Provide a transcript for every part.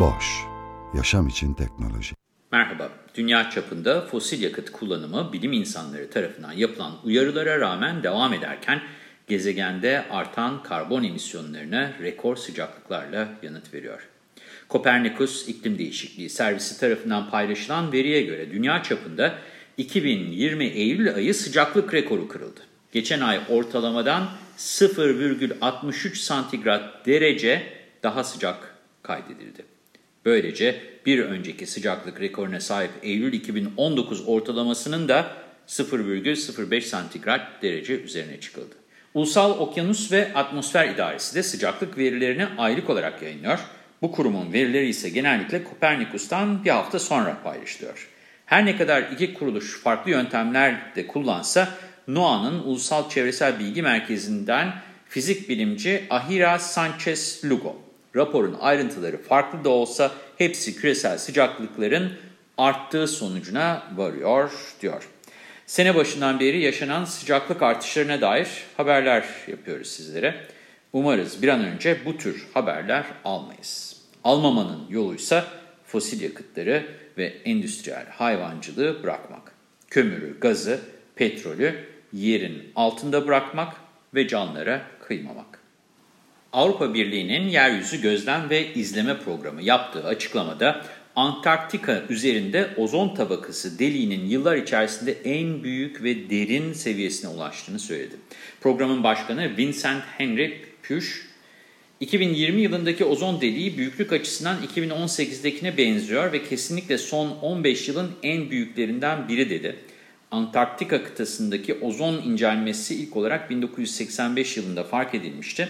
Boş, yaşam için teknoloji. Merhaba, dünya çapında fosil yakıt kullanımı bilim insanları tarafından yapılan uyarılara rağmen devam ederken gezegende artan karbon emisyonlarına rekor sıcaklıklarla yanıt veriyor. Kopernikus İklim Değişikliği Servisi tarafından paylaşılan veriye göre dünya çapında 2020 Eylül ayı sıcaklık rekoru kırıldı. Geçen ay ortalamadan 0,63 santigrat derece daha sıcak kaydedildi. Böylece bir önceki sıcaklık rekoruna sahip Eylül 2019 ortalamasının da 0,05 santigrat derece üzerine çıkıldı. Ulusal Okyanus ve Atmosfer İdaresi de sıcaklık verilerini aylık olarak yayınlıyor. Bu kurumun verileri ise genellikle Kopernikus'tan bir hafta sonra paylaşılıyor. Her ne kadar iki kuruluş farklı yöntemler de kullansa, NOAA'nın Ulusal Çevresel Bilgi Merkezi'nden fizik bilimci Ahira Sanchez Lugo. Raporun ayrıntıları farklı da olsa hepsi küresel sıcaklıkların arttığı sonucuna varıyor diyor. Sene başından beri yaşanan sıcaklık artışlarına dair haberler yapıyoruz sizlere. Umarız bir an önce bu tür haberler almayız. Almamanın yoluysa fosil yakıtları ve endüstriyel hayvancılığı bırakmak. Kömürü, gazı, petrolü yerin altında bırakmak ve canlara kıymamak. Avrupa Birliği'nin Yeryüzü Gözlem ve İzleme Programı yaptığı açıklamada Antarktika üzerinde ozon tabakası deliğinin yıllar içerisinde en büyük ve derin seviyesine ulaştığını söyledi. Programın başkanı Vincent Henry Püş, 2020 yılındaki ozon deliği büyüklük açısından 2018'dekine benziyor ve kesinlikle son 15 yılın en büyüklerinden biri dedi. Antarktika kıtasındaki ozon incelmesi ilk olarak 1985 yılında fark edilmişti.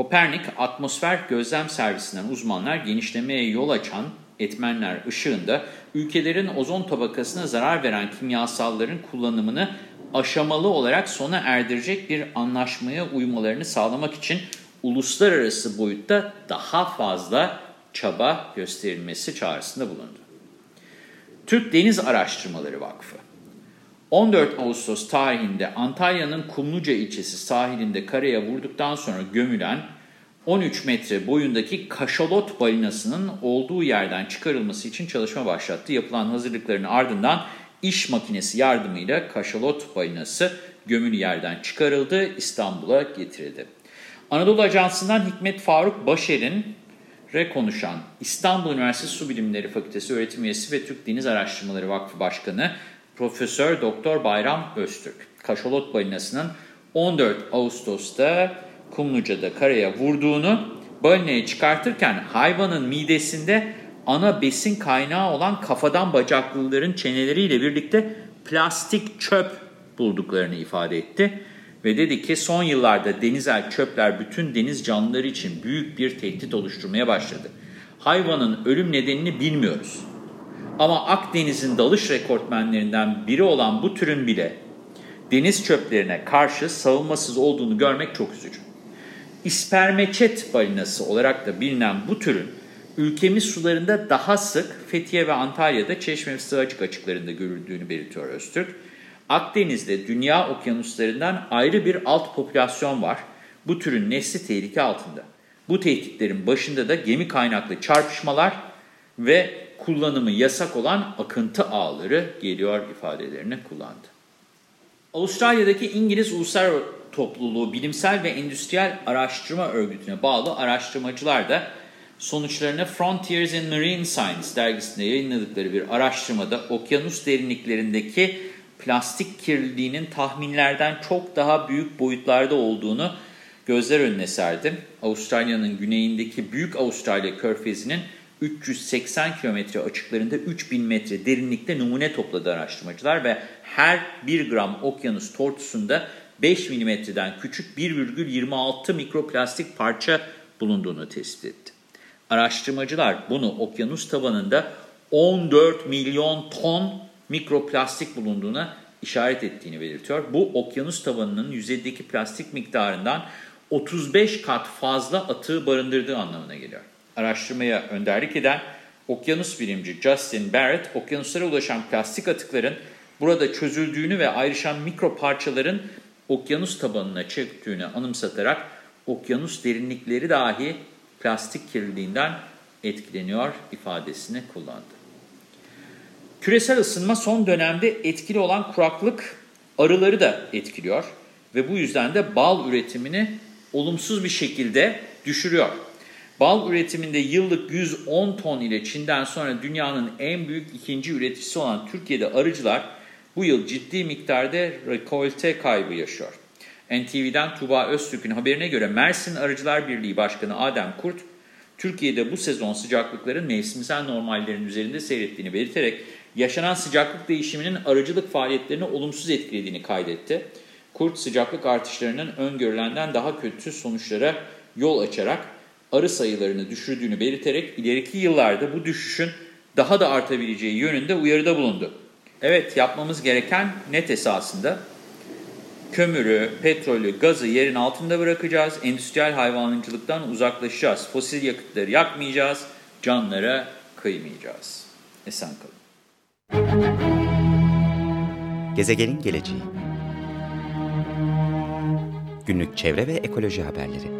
Kopernik Atmosfer Gözlem Servisinden uzmanlar genişlemeye yol açan etmenler ışığında ülkelerin ozon tabakasına zarar veren kimyasalların kullanımını aşamalı olarak sona erdirecek bir anlaşmaya uymalarını sağlamak için uluslararası boyutta daha fazla çaba gösterilmesi çağrısında bulundu. Türk Deniz Araştırmaları Vakfı 14 Ağustos tarihinde Antalya'nın Kumluca ilçesi sahilinde karaya vurduktan sonra gömülen 13 metre boyundaki kaşalot balinasının olduğu yerden çıkarılması için çalışma başlattı. Yapılan hazırlıkların ardından iş makinesi yardımıyla kaşalot balinası gömülü yerden çıkarıldı, İstanbul'a getirildi. Anadolu Ajansı'ndan Hikmet Faruk Başer'in re konuşan İstanbul Üniversitesi Su Bilimleri Fakültesi öğretim üyesi ve Türk Deniz Araştırmaları Vakfı Başkanı Profesör Doktor Bayram Öztürk, kaşalot balinasının 14 Ağustos'ta Kumluca'da karaya vurduğunu, balinayı çıkartırken hayvanın midesinde ana besin kaynağı olan kafadan bacaklıların çeneleriyle birlikte plastik çöp bulduklarını ifade etti. Ve dedi ki son yıllarda denizel çöpler bütün deniz canlıları için büyük bir tehdit oluşturmaya başladı. Hayvanın ölüm nedenini bilmiyoruz. Ama Akdeniz'in dalış rekortmenlerinden biri olan bu türün bile deniz çöplerine karşı savunmasız olduğunu görmek çok üzücü. İspermeçet balinası olarak da bilinen bu türün ülkemiz sularında daha sık Fethiye ve Antalya'da Çeşme ve Sığacık açıklarında görüldüğünü belirtiyor Öztürk. Akdeniz'de dünya okyanuslarından ayrı bir alt popülasyon var. Bu türün nesli tehlike altında. Bu tehditlerin başında da gemi kaynaklı çarpışmalar ve kullanımı yasak olan akıntı ağları geliyor ifadelerini kullandı. Avustralya'daki İngiliz Uluslar Topluluğu Bilimsel ve Endüstriyel Araştırma Örgütü'ne bağlı araştırmacılar da sonuçlarını Frontiers in Marine Science dergisinde yayınladıkları bir araştırmada okyanus derinliklerindeki plastik kirliliğinin tahminlerden çok daha büyük boyutlarda olduğunu gözler önüne serdi. Avustralya'nın güneyindeki Büyük Avustralya Körfezi'nin 380 kilometre açıklarında 3000 metre derinlikte numune topladı araştırmacılar ve her 1 gram okyanus tortusunda 5 milimetreden küçük 1,26 mikroplastik parça bulunduğunu tespit etti. Araştırmacılar bunu okyanus tabanında 14 milyon ton mikroplastik bulunduğuna işaret ettiğini belirtiyor. Bu okyanus tabanının yüzeydeki plastik miktarından 35 kat fazla atığı barındırdığı anlamına geliyor. Araştırmaya önderlik eden okyanus bilimci Justin Barrett, okyanuslara ulaşan plastik atıkların burada çözüldüğünü ve ayrışan mikro parçaların okyanus tabanına çöktüğünü anımsatarak okyanus derinlikleri dahi plastik kirliliğinden etkileniyor ifadesini kullandı. Küresel ısınma son dönemde etkili olan kuraklık arıları da etkiliyor ve bu yüzden de bal üretimini olumsuz bir şekilde düşürüyor. Bal üretiminde yıllık 110 ton ile Çin'den sonra dünyanın en büyük ikinci üreticisi olan Türkiye'de arıcılar bu yıl ciddi miktarda rekolte kaybı yaşıyor. NTV'den Tuba Öztürk'ün haberine göre Mersin Arıcılar Birliği Başkanı Adem Kurt, Türkiye'de bu sezon sıcaklıkların mevsimsel normallerin üzerinde seyrettiğini belirterek yaşanan sıcaklık değişiminin arıcılık faaliyetlerini olumsuz etkilediğini kaydetti. Kurt sıcaklık artışlarının öngörülenden daha kötü sonuçlara yol açarak arı sayılarını düşürdüğünü belirterek ileriki yıllarda bu düşüşün daha da artabileceği yönünde uyarıda bulundu. Evet yapmamız gereken net esasında kömürü, petrolü, gazı yerin altında bırakacağız. Endüstriyel hayvancılıktan uzaklaşacağız. Fosil yakıtları yakmayacağız. Canlara kıymayacağız. Esen kalın. Gezegenin geleceği Günlük çevre ve ekoloji haberleri